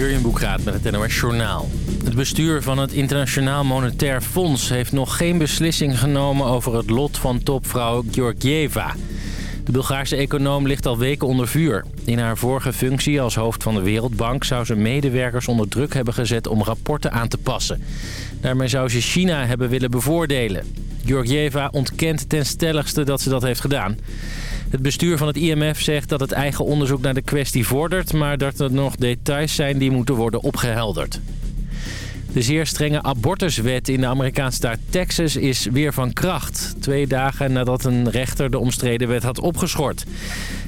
Jurjen Boekraat met het NOS Journaal. Het bestuur van het Internationaal Monetair Fonds... heeft nog geen beslissing genomen over het lot van topvrouw Georgieva. De Bulgaarse econoom ligt al weken onder vuur. In haar vorige functie als hoofd van de Wereldbank... zou ze medewerkers onder druk hebben gezet om rapporten aan te passen. Daarmee zou ze China hebben willen bevoordelen. Georgieva ontkent ten stelligste dat ze dat heeft gedaan. Het bestuur van het IMF zegt dat het eigen onderzoek naar de kwestie vordert... maar dat er nog details zijn die moeten worden opgehelderd. De zeer strenge abortuswet in de Amerikaanse staat Texas is weer van kracht. Twee dagen nadat een rechter de omstreden wet had opgeschort.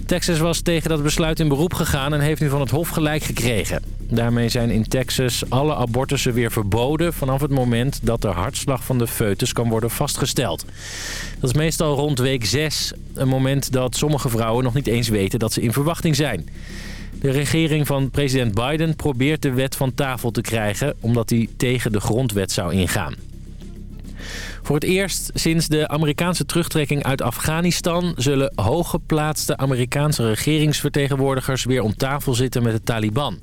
Texas was tegen dat besluit in beroep gegaan en heeft nu van het Hof gelijk gekregen. Daarmee zijn in Texas alle abortussen weer verboden... vanaf het moment dat de hartslag van de foetus kan worden vastgesteld. Dat is meestal rond week 6. Een moment dat sommige vrouwen nog niet eens weten dat ze in verwachting zijn. De regering van president Biden probeert de wet van tafel te krijgen... omdat die tegen de grondwet zou ingaan. Voor het eerst sinds de Amerikaanse terugtrekking uit Afghanistan... zullen hooggeplaatste Amerikaanse regeringsvertegenwoordigers... weer om tafel zitten met de Taliban.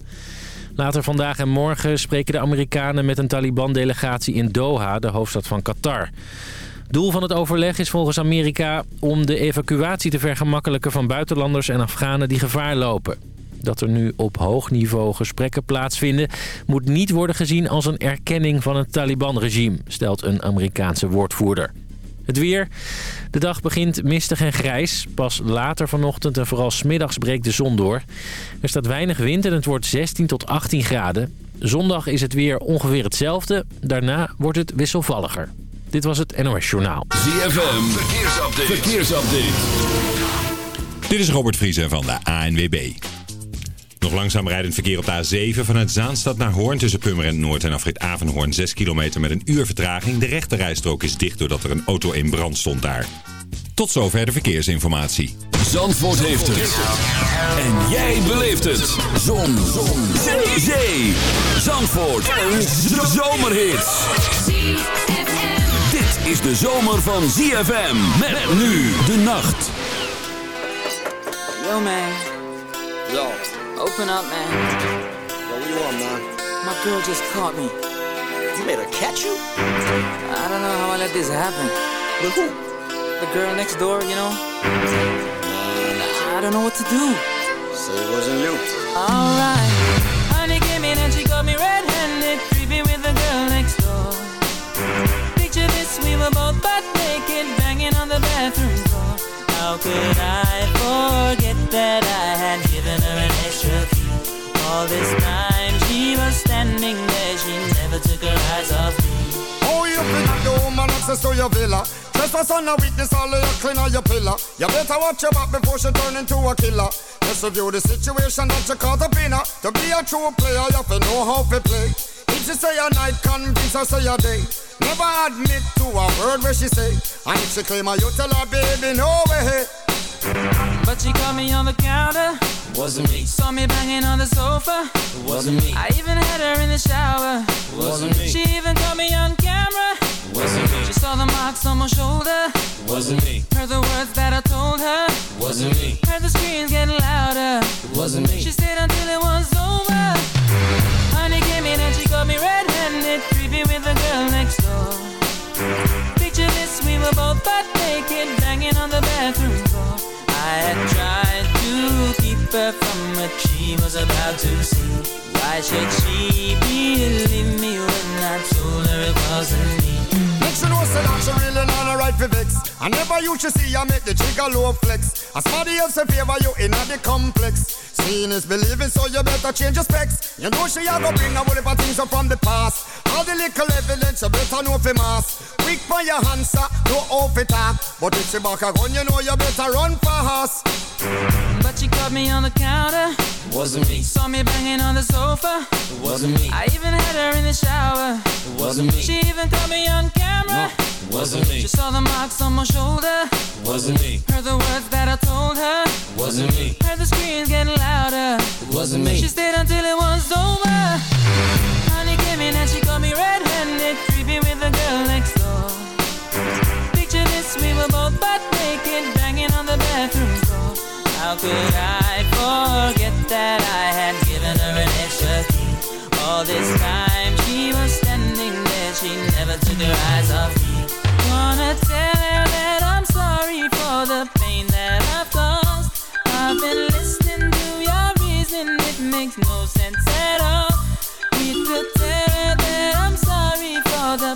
Later vandaag en morgen spreken de Amerikanen met een Taliban-delegatie in Doha... de hoofdstad van Qatar. Doel van het overleg is volgens Amerika om de evacuatie te vergemakkelijken van buitenlanders en Afghanen die gevaar lopen. Dat er nu op hoog niveau gesprekken plaatsvinden... moet niet worden gezien als een erkenning van het Taliban-regime... stelt een Amerikaanse woordvoerder. Het weer. De dag begint mistig en grijs. Pas later vanochtend en vooral smiddags breekt de zon door. Er staat weinig wind en het wordt 16 tot 18 graden. Zondag is het weer ongeveer hetzelfde. Daarna wordt het wisselvalliger. Dit was het NOS Journaal. ZFM. Verkeersupdate. Verkeersupdate. Dit is Robert Vriezen van de ANWB. Nog langzaam rijdend verkeer op de A7 vanuit Zaanstad naar Hoorn tussen Purmerend Noord en afrit Avenhoorn 6 kilometer met een uur vertraging. De rechterrijstrook is dicht doordat er een auto in brand stond daar. Tot zover de verkeersinformatie. Zandvoort heeft het. En jij beleeft het. Zon. Zon. Zee. Zee. Zandvoort. Een zomerhit. Dit is de zomer van ZFM. Met nu de nacht. Yo man. Yo, Open up, man. yo, what you want, man? My girl just caught me. You made her catch you? I don't know how I let this happen. With who? The girl next door, you know? Man, I don't know what to do. Say it wasn't you. Alright. Honey came in and she got me red-handed, creepy with the girl next door. Picture this, we were both butt naked, banging on the bathroom floor. How could I forget that All this time she was standing there, she never took her eyes off me. Oh, you think the woman access to your villa? Trespass on a witness, all of your clean on your pillar. You better watch your back before she turn into a killer. Just review the situation that you caught up in her. To be a true player, you have to know how to play. If she say a night, convince her say a day. Never admit to a word where she say. And if she claim her, you tell her, baby, no way. But she caught me on the counter. Wasn't me. Saw me banging on the sofa. Wasn't me. I even had her in the shower. Wasn't me. She even caught me on camera. Wasn't me. She saw the marks on my shoulder. Wasn't me. Heard the words that I told her. Wasn't me. Heard the screams getting louder. Wasn't me. She stayed until it was over. To from what she was about to see. Why should she believe me when I told her it wasn't me? Make she know say that she really not a right for vex. I never used to see her make the trigger low flex. As somebody else in favor you in the complex. Seeing is believing, so you better change your specs. You know she a go bring a whole heap of things up from the past. All the little evidence you better know for mass. Quick for your answer, no off it talk. But if she back a gun, you know you better run fast. But she caught me on the counter. Wasn't me. Saw me banging on the sofa. Wasn't me. I even had her in the shower. Wasn't me. She even caught me on camera. Wasn't me. She saw the marks on my shoulder. Wasn't me. Heard the words that I told her. Wasn't me. Heard the screams getting louder. Wasn't me. She stayed until it was over she caught me red-handed, creeping with the girl next door. Picture this, we were both butt naked, banging on the bathroom door. How could I forget that I had given her an extra key? All this time she was standing there, she never took her eyes off me. Wanna tell her that I'm sorry for the pain that I've caused. I've been listening to your reason, it makes no sense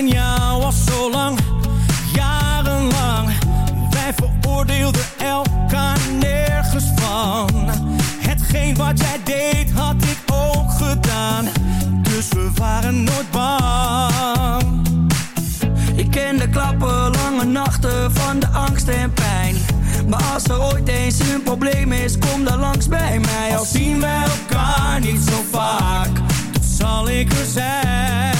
en jou al zo lang, jarenlang. Wij veroordeelden elkaar nergens van. Hetgeen wat jij deed, had ik ook gedaan. Dus we waren nooit bang. Ik ken de klappen, lange nachten van de angst en pijn. Maar als er ooit eens een probleem is, kom dan langs bij mij. Al zien wij elkaar niet zo vaak, dan zal ik er zijn.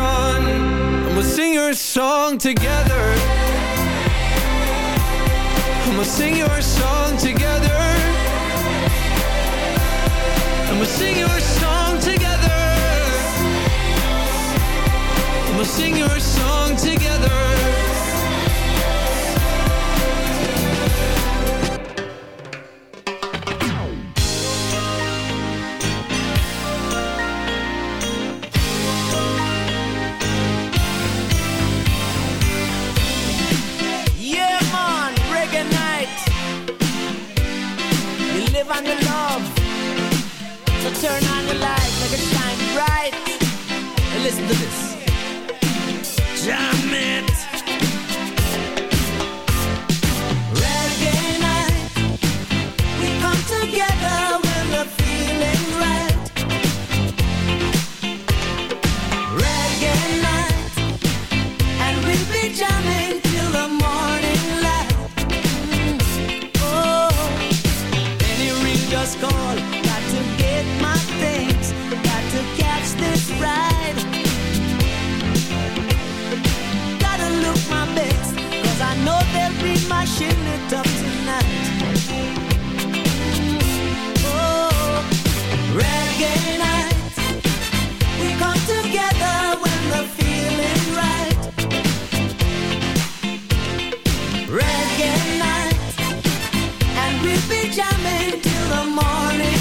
And we'll sing your song together. And we'll sing your song together. And we'll sing your song together. And we'll sing your song together. Turn on the light, make it shine bright. Listen to we'll be jamming till the morning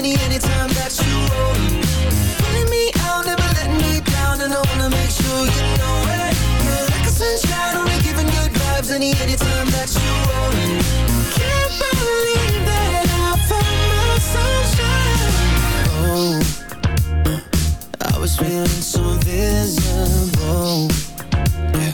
money anytime that you roll Pulling me out, never letting me down And I wanna make sure you know it. You're like a sunshine, only giving good vibes Any anytime that you roll Can't believe that I found my sunshine. Oh, I was feeling so invisible yeah.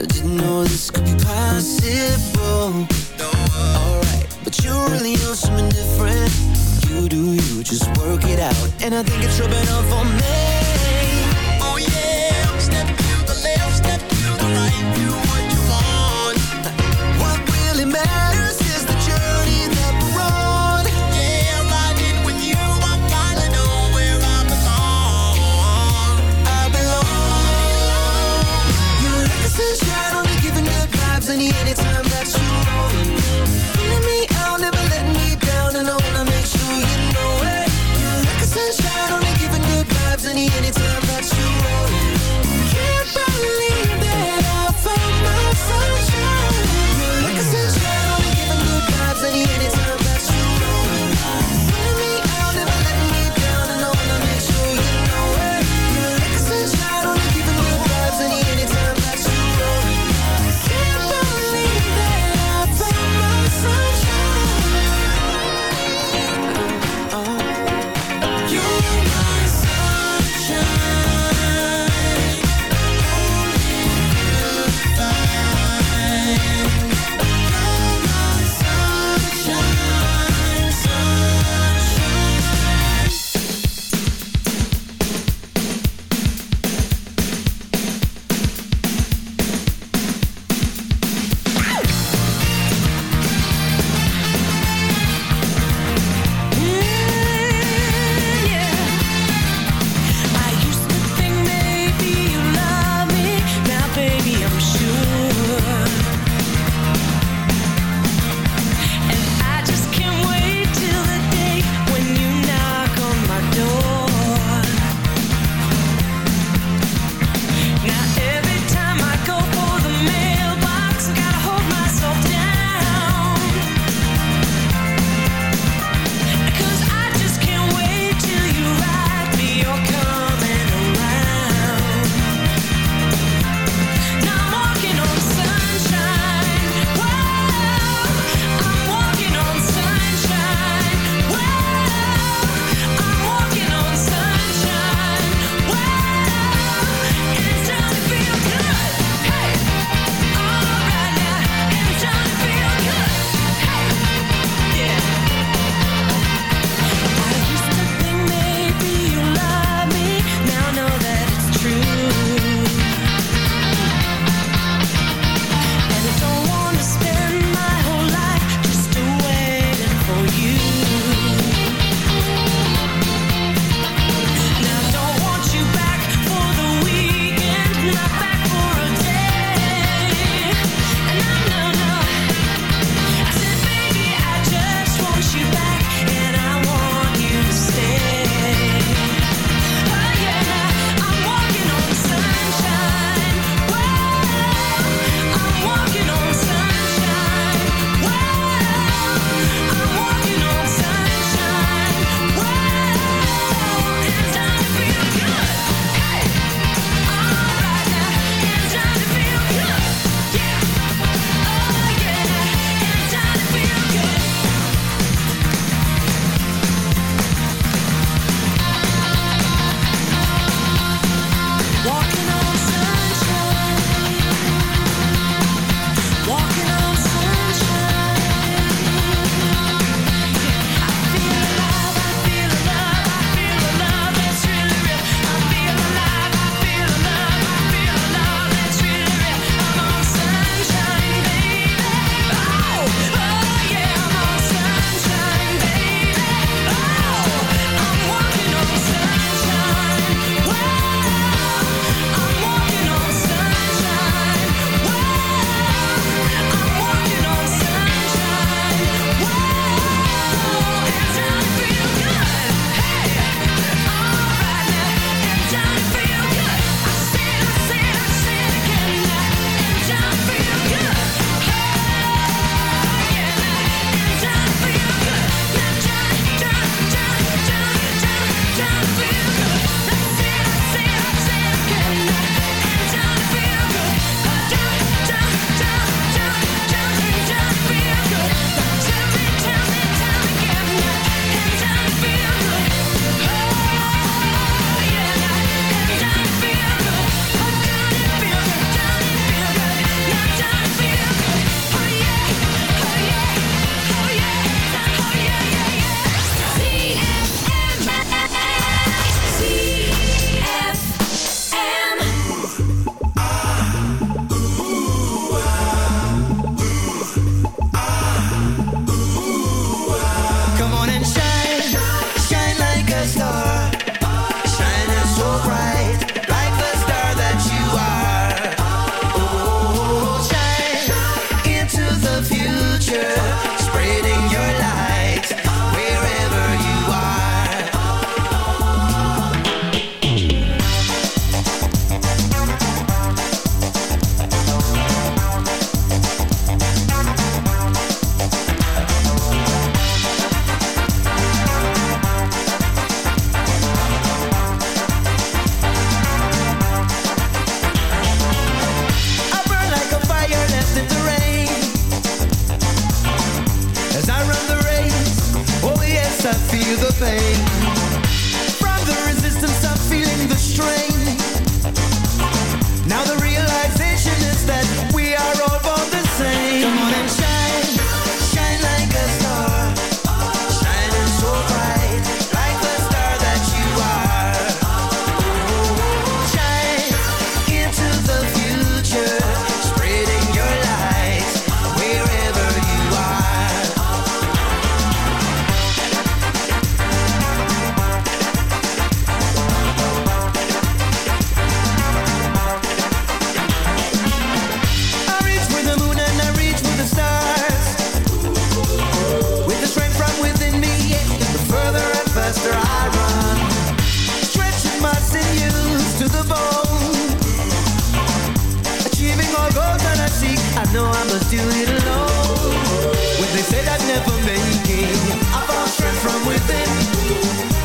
I didn't know this could be possible. No, uh, Alright, but you really know something different you do you, just work it out? And I think it's rubbing off on me.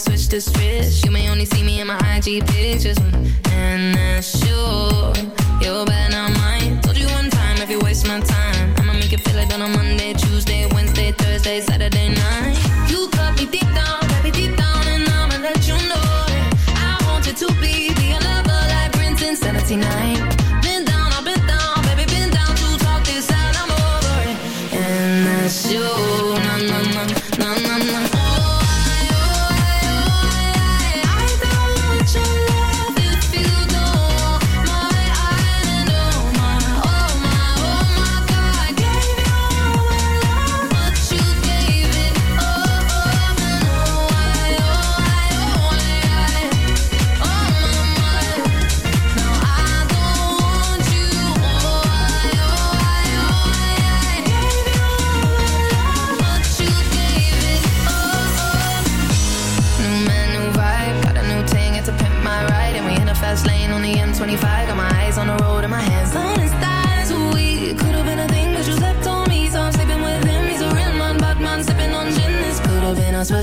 switch to strips. You may only see me in my IG pictures. And that's sure, you're better not mine. Told you one time if you waste my time. I'ma make you feel like on a Monday, Tuesday, Wednesday, Thursday, Saturday night. You cut me deep down, cut deep down, and I'ma let you know. That I want you to be the lover like Prince in 79.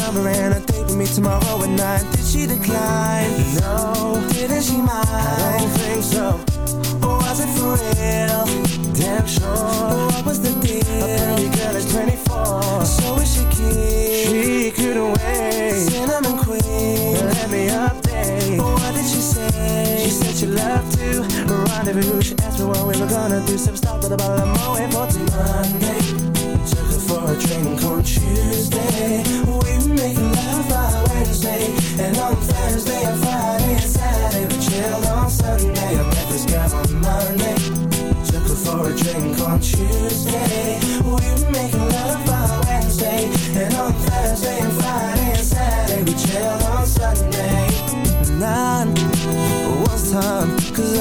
number and a date with me tomorrow at night. Did she decline? No. Didn't she mind? I don't think so. Or was it for real? Damn sure. But what was the deal? A pretty girl is 24. So is she cute? She couldn't wait. Cinnamon queen. Let me update. What did she say? She said she loved to rendezvous. She asked me what we were gonna do. Some stuff, but about a moe for Monday for a drink on Tuesday. We making love by Wednesday. And on Thursday and Friday and Saturday, we chilled on Sunday. I met this girl on Monday. Took her for a drink on Tuesday. We making love by Wednesday. And on Thursday and Friday and Saturday, we chilled on Sunday. Nine was time,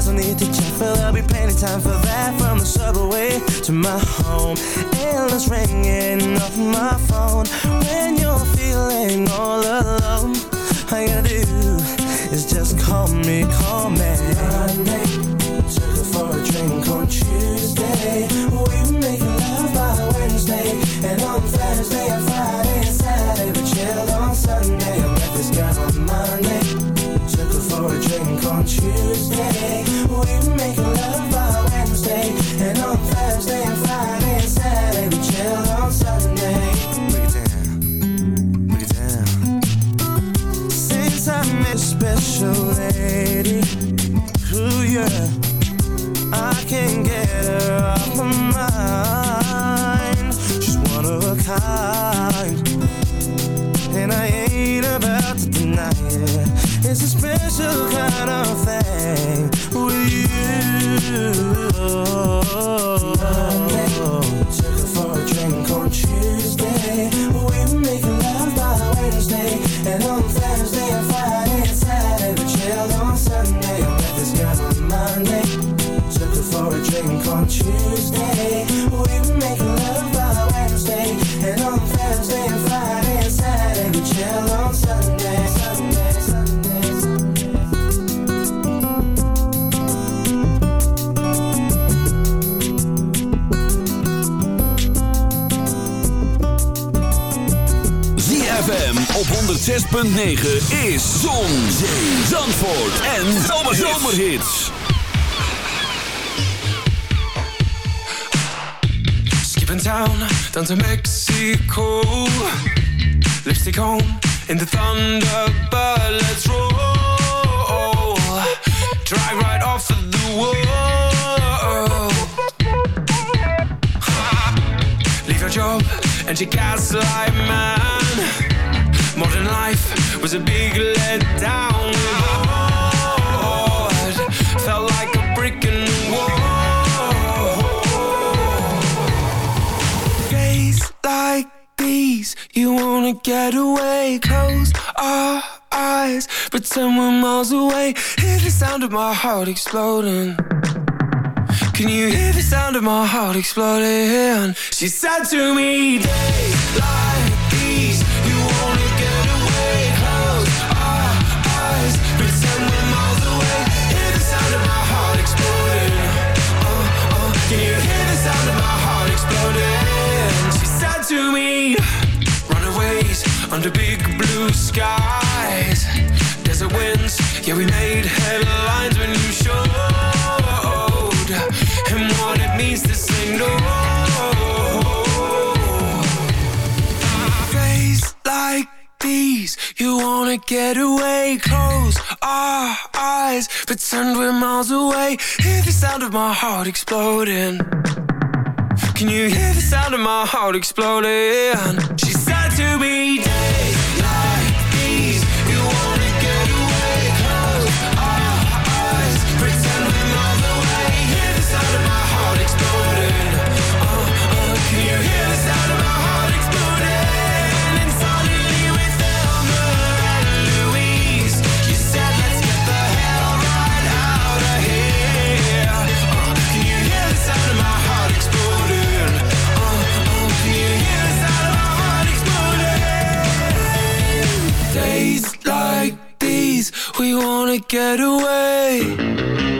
Need to check, but there'll be plenty time for that. From the subway to my home Endless ringing off my phone. When you're feeling all alone All you gotta do is just call me, call me. Monday, took her for a drink on Tuesday. We were making love by Wednesday And on Thursday and Friday 106.9 is Zon, Zee, Zandvoort en Zomerhits. Skipping town down to Mexico. Lipstick on in the Thunderbird. Let's roll. Drive right off of the wall. Leave your job and your gaslight man. Modern life was a big letdown. Bored, Felt like a brick in the wall. Days like these, you wanna get away. Close our eyes, pretend we're miles away. Hear the sound of my heart exploding. Can you hear the sound of my heart exploding? She said to me, days like runaways under big blue skies. Desert winds, yeah, we made headlines when you showed him what it means to say no. Days like these, you wanna get away. Close our eyes, pretend we're miles away. Hear the sound of my heart exploding. Can you hear the sound of my heart exploding? She said to me, we wanna get away.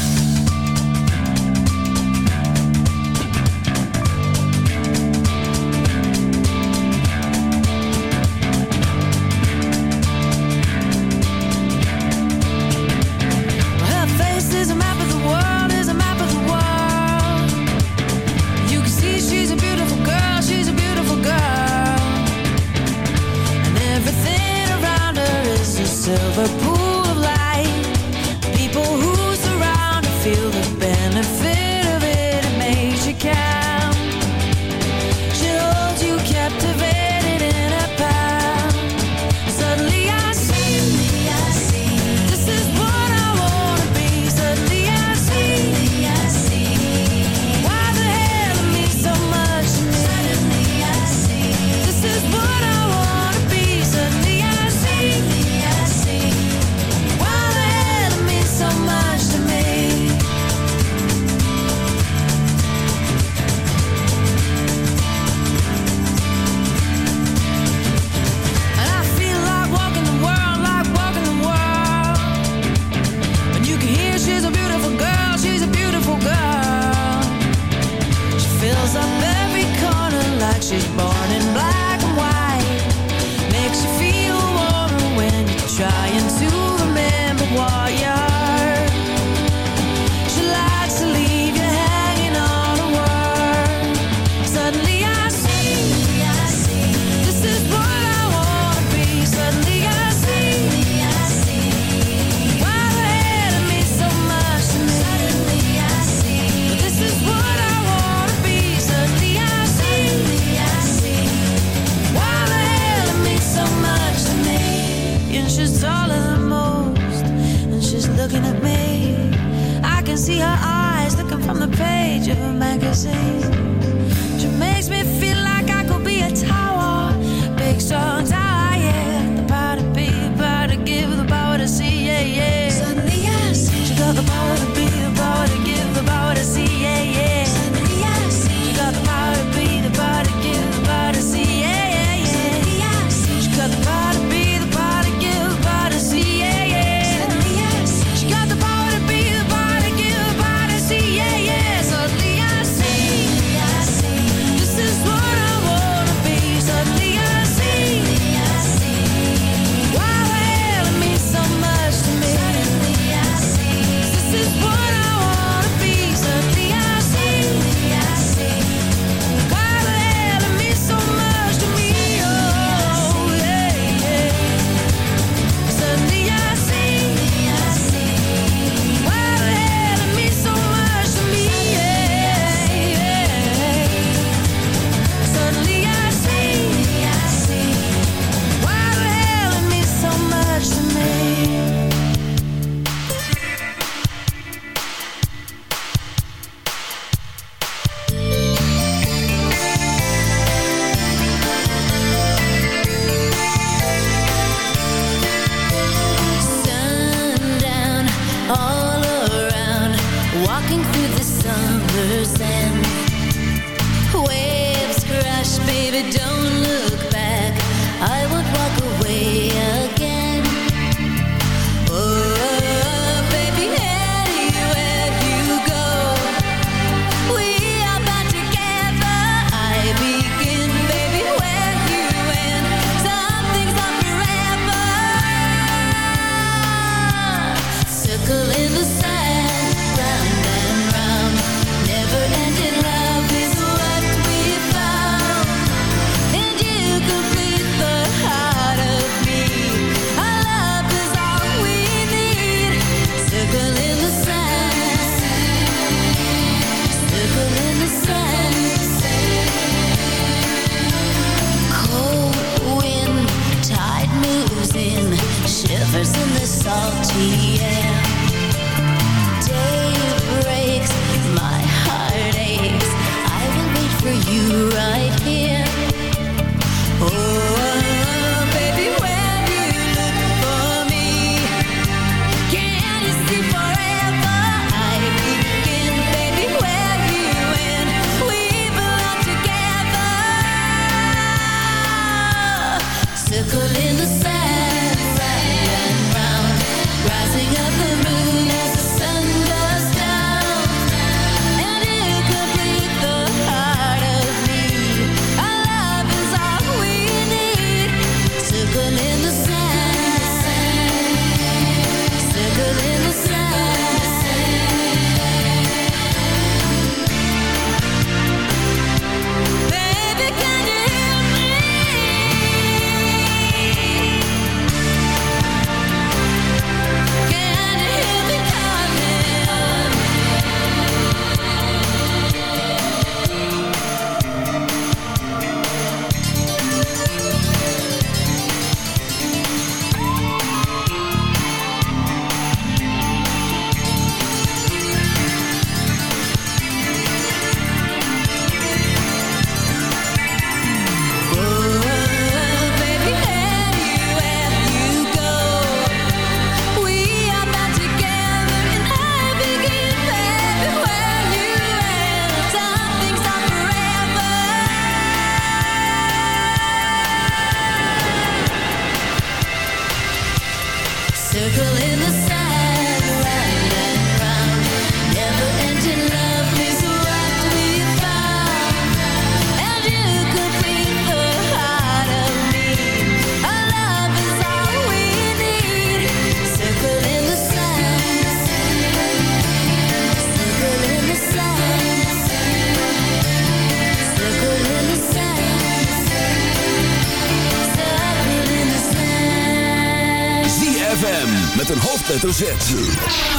see her eyes looking from the page of a magazine.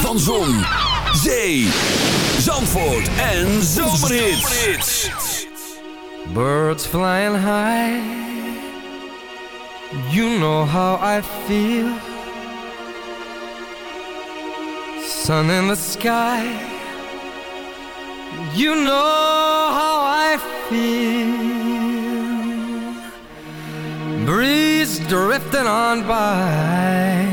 Van Zon, Zee, Zandvoort en Zomerhits. Birds flying high, you know how I feel. Sun in the sky, you know how I feel. Breeze drifting on by,